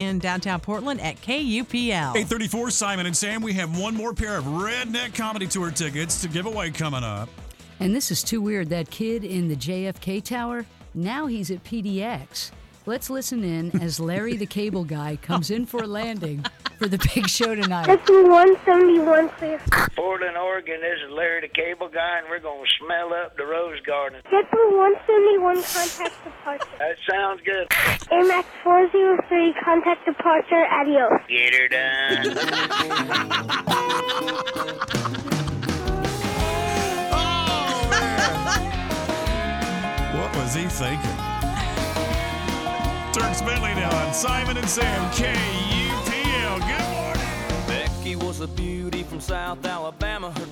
in downtown Portland at KUPL. 834 Simon and Sam, we have one more pair of Redneck Comedy Tour tickets to give away coming up. And this is too weird. That kid in the JFK Tower, now he's at PDX. Let's listen in as Larry the Cable Guy comes in for a landing for the big show tonight. That's 171, please. Portland, Oregon. This is Larry the Cable Guy, and we're going to smell up the Rose Garden. Get for 171, contact departure. That sounds good. AMAX 403, contact departure, adios. Get her done. oh, What was he thinking? Dierks Bentley now on Simon and Sam, KUPL. Good morning. Becky was a beauty from South Alabama. Her